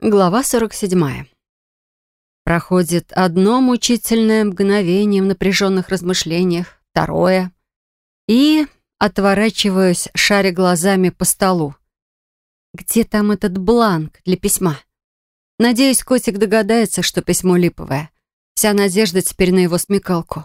Глава 47. Проходит одно мучительное мгновение в напряженных размышлениях, второе. И отворачиваюсь, шаря глазами по столу. Где там этот бланк для письма? Надеюсь, котик догадается, что письмо липовое. Вся надежда теперь на его смекалку.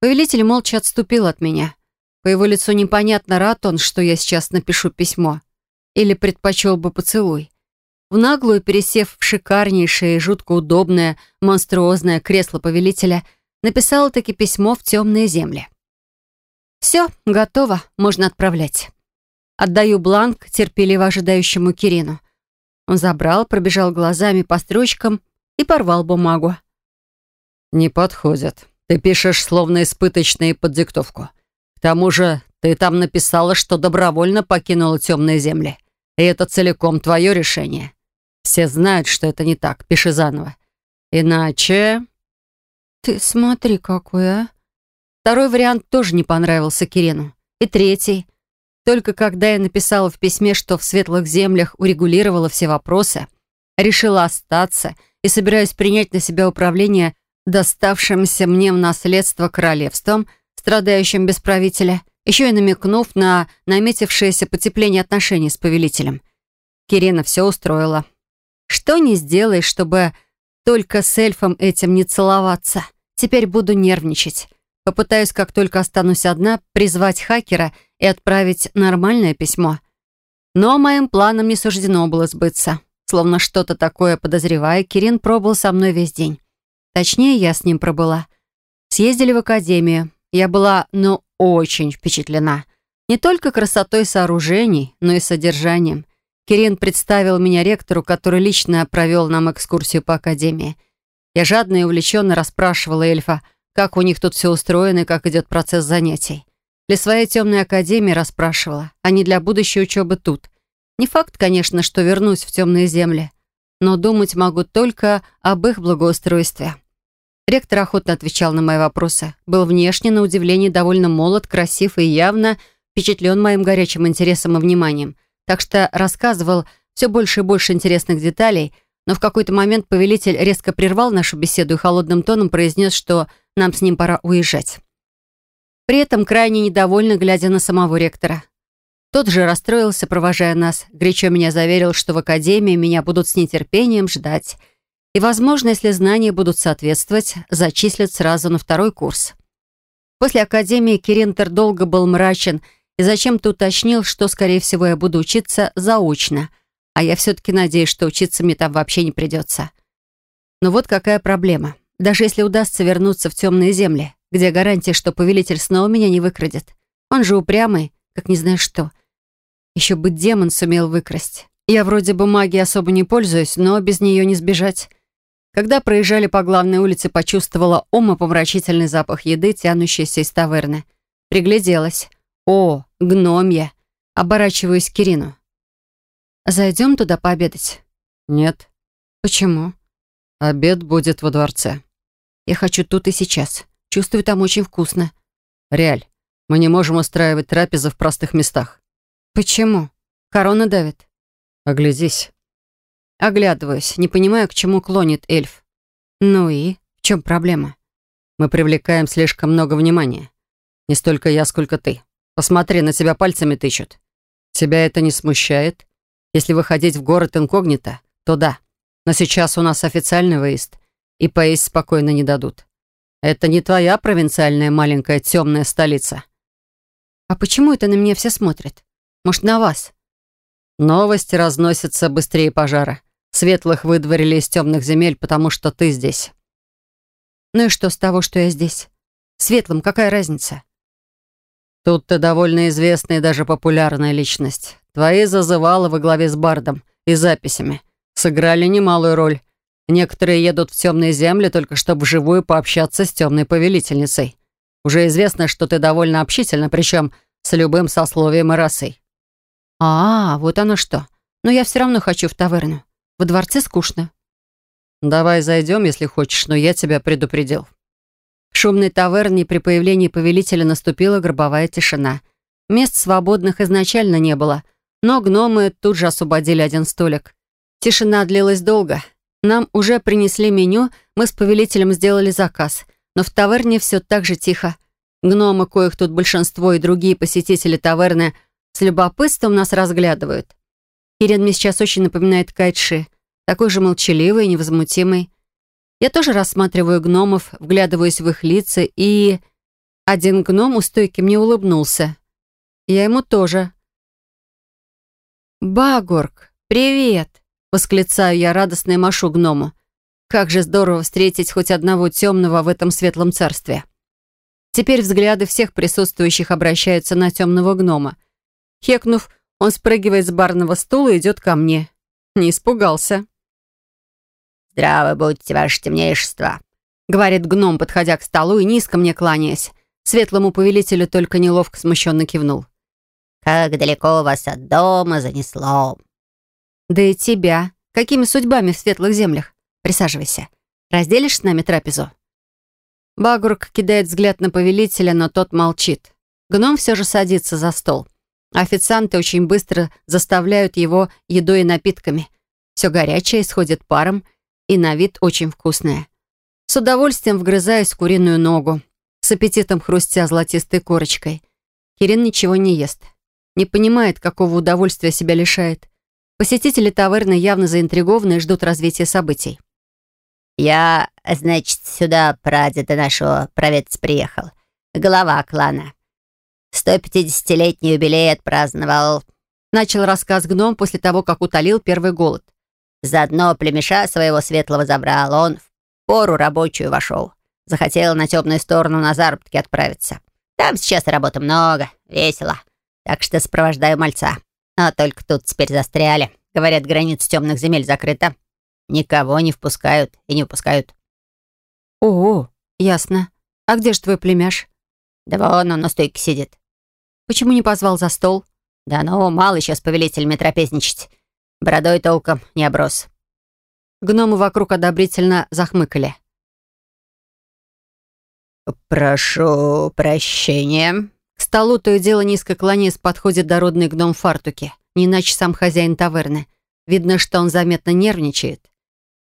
Повелитель молча отступил от меня. По его лицу непонятно, рад он, что я сейчас напишу письмо. Или предпочел бы поцелуй в наглую пересев в шикарнейшее и жутко удобное, монструозное кресло повелителя, написала таки письмо в темные земли. «Все, готово, можно отправлять». Отдаю бланк терпеливо ожидающему Кирину. Он забрал, пробежал глазами по строчкам и порвал бумагу. «Не подходит. Ты пишешь словно испыточные под диктовку. К тому же ты там написала, что добровольно покинула темные земли. И это целиком твое решение. Все знают, что это не так. Пиши заново. Иначе...» «Ты смотри, какой, а!» Второй вариант тоже не понравился Кирену. И третий. Только когда я написала в письме, что в светлых землях урегулировала все вопросы, решила остаться и собираюсь принять на себя управление доставшимся мне в наследство королевством, страдающим без правителя, еще и намекнув на наметившееся потепление отношений с повелителем. Кирина все устроила. Что не сделаешь, чтобы только с эльфом этим не целоваться. Теперь буду нервничать. Попытаюсь, как только останусь одна, призвать хакера и отправить нормальное письмо. Но моим планам не суждено было сбыться. Словно что-то такое подозревая, Кирин пробыл со мной весь день. Точнее, я с ним пробыла. Съездили в академию. Я была, ну, очень впечатлена. Не только красотой сооружений, но и содержанием. Кирин представил меня ректору, который лично провел нам экскурсию по академии. Я жадно и увлеченно расспрашивала эльфа, как у них тут все устроено и как идет процесс занятий. Для своей темной академии расспрашивала, а не для будущей учебы тут. Не факт, конечно, что вернусь в темные земли, но думать могу только об их благоустройстве. Ректор охотно отвечал на мои вопросы. Был внешне, на удивление, довольно молод, красив и явно впечатлен моим горячим интересом и вниманием так что рассказывал все больше и больше интересных деталей, но в какой-то момент повелитель резко прервал нашу беседу и холодным тоном произнес, что нам с ним пора уезжать. При этом крайне недовольно, глядя на самого ректора. Тот же расстроился, провожая нас, горячо меня заверил, что в академии меня будут с нетерпением ждать. И, возможно, если знания будут соответствовать, зачислят сразу на второй курс. После академии Киринтер долго был мрачен и зачем-то уточнил, что, скорее всего, я буду учиться заочно, а я все-таки надеюсь, что учиться мне там вообще не придется. Но вот какая проблема. Даже если удастся вернуться в темные земли, где гарантия, что повелитель снова меня не выкрадет. Он же упрямый, как не знаю что. Еще бы демон сумел выкрасть. Я вроде бы магией особо не пользуюсь, но без нее не сбежать. Когда проезжали по главной улице, почувствовала умопомрачительный запах еды, тянущийся из таверны. Пригляделась. «О, гномья!» Оборачиваюсь к Кирину. «Зайдем туда пообедать?» «Нет». «Почему?» «Обед будет во дворце». «Я хочу тут и сейчас. Чувствую, там очень вкусно». «Реаль, мы не можем устраивать трапезы в простых местах». «Почему? Корона давит». «Оглядись». Оглядываюсь, не понимаю, к чему клонит эльф. «Ну и? В чем проблема?» «Мы привлекаем слишком много внимания. Не столько я, сколько ты. Посмотри, на тебя пальцами тычут. Тебя это не смущает? Если выходить в город инкогнито, то да. Но сейчас у нас официальный выезд, и поесть спокойно не дадут. Это не твоя провинциальная маленькая темная столица. А почему это на меня все смотрят? Может, на вас? Новости разносятся быстрее пожара. Светлых выдворили из темных земель, потому что ты здесь. Ну и что с того, что я здесь? Светлым какая разница? Тут ты довольно известная и даже популярная личность. Твои зазывалы во главе с Бардом и записями сыграли немалую роль. Некоторые едут в темные земли только чтобы вживую пообщаться с темной повелительницей. Уже известно, что ты довольно общительна, причем с любым сословием и расой. А, вот оно что. Но я все равно хочу в таверну. Во дворце скучно. Давай зайдем, если хочешь, но я тебя предупредил. В шумной таверне при появлении повелителя наступила гробовая тишина. Мест свободных изначально не было, но гномы тут же освободили один столик. Тишина длилась долго. Нам уже принесли меню, мы с повелителем сделали заказ. Но в таверне все так же тихо. Гномы, коих тут большинство, и другие посетители таверны с любопытством нас разглядывают. Кирин мне сейчас очень напоминает Кайтши. Такой же молчаливый и невозмутимый. Я тоже рассматриваю гномов, вглядываюсь в их лица, и... Один гном у стойки мне улыбнулся. Я ему тоже. «Багорг, привет!» — восклицаю я радостно и машу гному. Как же здорово встретить хоть одного темного в этом светлом царстве. Теперь взгляды всех присутствующих обращаются на темного гнома. Хекнув, он спрыгивает с барного стула и идет ко мне. Не испугался. «Здравы будьте, ваше темнейшество», — говорит гном, подходя к столу и низко мне кланяясь. Светлому повелителю только неловко смущенно кивнул. «Как далеко вас от дома занесло?» «Да и тебя. Какими судьбами в светлых землях? Присаживайся. Разделишь с нами трапезу?» Багурк кидает взгляд на повелителя, но тот молчит. Гном все же садится за стол. Официанты очень быстро заставляют его едой и напитками. Все горячее, исходит паром, и на вид очень вкусное. С удовольствием вгрызаюсь в куриную ногу, с аппетитом хрустя золотистой корочкой. Кирин ничего не ест. Не понимает, какого удовольствия себя лишает. Посетители таверны явно заинтригованы и ждут развития событий. «Я, значит, сюда прадеда нашего проведать приехал. Глава клана. 150-летний юбилей отпраздновал». Начал рассказ гном после того, как утолил первый голод. Заодно племеша своего светлого забрал. Он в пору рабочую вошел. Захотел на темную сторону на заработки отправиться. Там сейчас работы много, весело. Так что сопровождаю мальца. А только тут теперь застряли. Говорят, граница темных земель закрыта. Никого не впускают и не выпускают. О, ясно. А где же твой племяш? Да вон он на стойке сидит. Почему не позвал за стол? Да ну, мало сейчас повелителями трапезничать. Бородой толком не оброс. Гномы вокруг одобрительно захмыкали. «Прошу прощения». К столу то и дело низко кланяясь подходит дородный гном в фартуке, не иначе сам хозяин таверны. Видно, что он заметно нервничает.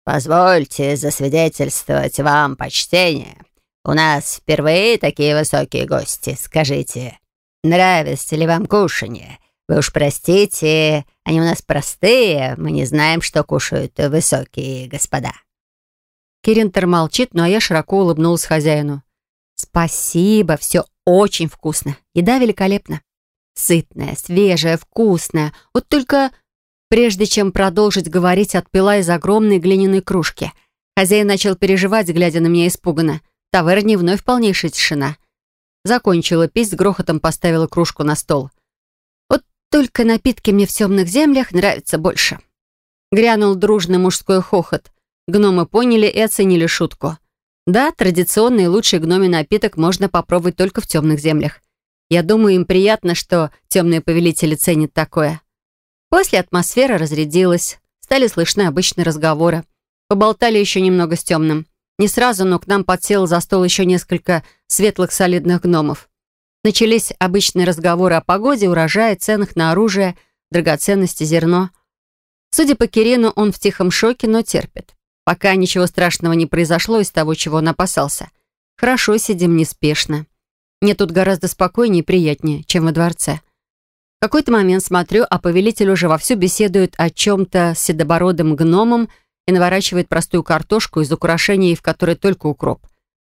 «Позвольте засвидетельствовать вам почтение. У нас впервые такие высокие гости. Скажите, нравится ли вам кушанье? Вы уж простите, они у нас простые, мы не знаем, что кушают высокие господа». Киринтер молчит, ну а я широко улыбнулась хозяину. «Спасибо, все очень вкусно. Еда великолепна. Сытная, свежая, вкусная. Вот только Прежде чем продолжить говорить, отпила из огромной глиняной кружки. Хозяин начал переживать, глядя на меня испуганно. Таверне вновь полнейшая тишина. Закончила пить, с грохотом поставила кружку на стол. Вот только напитки мне в темных землях нравятся больше. Грянул дружный мужской хохот. Гномы поняли и оценили шутку. Да, традиционный лучший гномий напиток можно попробовать только в темных землях. Я думаю, им приятно, что темные повелители ценят такое. После атмосфера разрядилась, стали слышны обычные разговоры. Поболтали еще немного с темным. Не сразу, но к нам подсел за стол еще несколько светлых солидных гномов. Начались обычные разговоры о погоде, урожае, ценах на оружие, драгоценности, зерно. Судя по Кирину, он в тихом шоке, но терпит. Пока ничего страшного не произошло из того, чего он опасался. Хорошо сидим неспешно. Мне тут гораздо спокойнее и приятнее, чем во дворце какой-то момент смотрю, а повелитель уже вовсю беседует о чем-то с седобородым гномом и наворачивает простую картошку из украшений, в которой только укроп.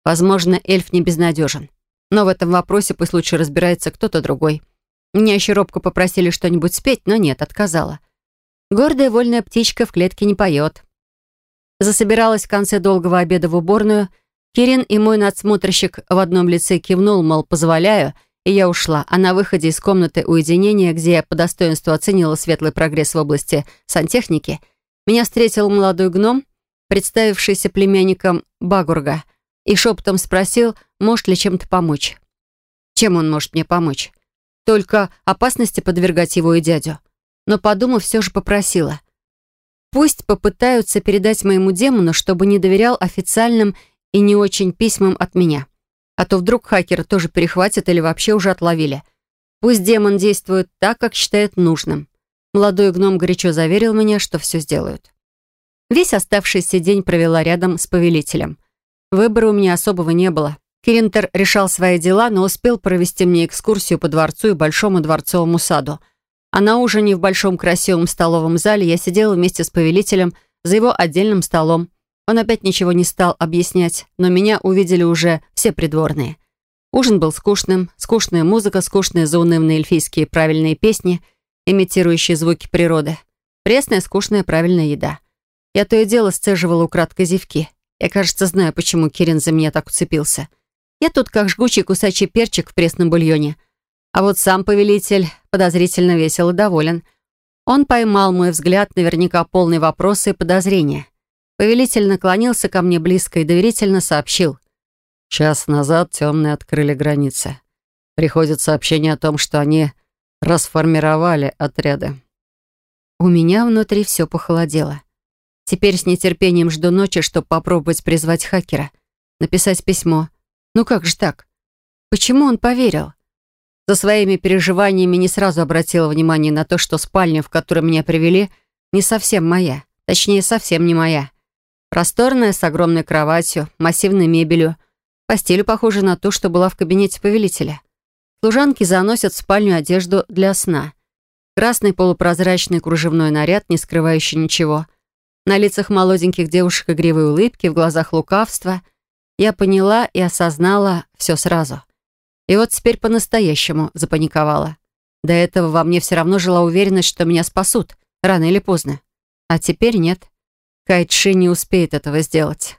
Возможно, эльф не безнадежен. Но в этом вопросе пусть лучше разбирается кто-то другой. Меня еще робко попросили что-нибудь спеть, но нет, отказала. Гордая вольная птичка в клетке не поет. Засобиралась в конце долгого обеда в уборную. Кирин и мой надсмотрщик в одном лице кивнул, мол, позволяю — и я ушла, а на выходе из комнаты уединения, где я по достоинству оценила светлый прогресс в области сантехники, меня встретил молодой гном, представившийся племянником Багурга, и шепотом спросил, может ли чем-то помочь. Чем он может мне помочь? Только опасности подвергать его и дядю. Но, подумав, все же попросила. Пусть попытаются передать моему демону, чтобы не доверял официальным и не очень письмам от меня. А то вдруг хакеры тоже перехватят или вообще уже отловили. Пусть демон действует так, как считает нужным. Молодой гном горячо заверил меня, что все сделают. Весь оставшийся день провела рядом с повелителем. Выбора у меня особого не было. Киринтер решал свои дела, но успел провести мне экскурсию по дворцу и большому дворцовому саду. А на ужине в большом красивом столовом зале я сидела вместе с повелителем за его отдельным столом. Он опять ничего не стал объяснять, но меня увидели уже все придворные. Ужин был скучным, скучная музыка, скучные заунывные эльфийские правильные песни, имитирующие звуки природы. Пресная, скучная, правильная еда. Я то и дело сцеживала украдкой зевки. Я, кажется, знаю, почему Кирин за меня так уцепился. Я тут как жгучий кусачий перчик в пресном бульоне. А вот сам повелитель подозрительно весел и доволен. Он поймал мой взгляд, наверняка полный вопросы и подозрения. Повелитель наклонился ко мне близко и доверительно сообщил. Час назад темные открыли границы. Приходит сообщение о том, что они расформировали отряды. У меня внутри все похолодело. Теперь с нетерпением жду ночи, чтобы попробовать призвать хакера. Написать письмо. Ну как же так? Почему он поверил? За своими переживаниями не сразу обратила внимание на то, что спальня, в которую меня привели, не совсем моя. Точнее, совсем не моя. Просторная, с огромной кроватью, массивной мебелью — Постель похожа на ту, что была в кабинете повелителя. Служанки заносят в спальню одежду для сна. Красный полупрозрачный кружевной наряд, не скрывающий ничего. На лицах молоденьких девушек игривые улыбки, в глазах лукавства. Я поняла и осознала все сразу. И вот теперь по-настоящему запаниковала. До этого во мне все равно жила уверенность, что меня спасут, рано или поздно. А теперь нет. Кайтши не успеет этого сделать.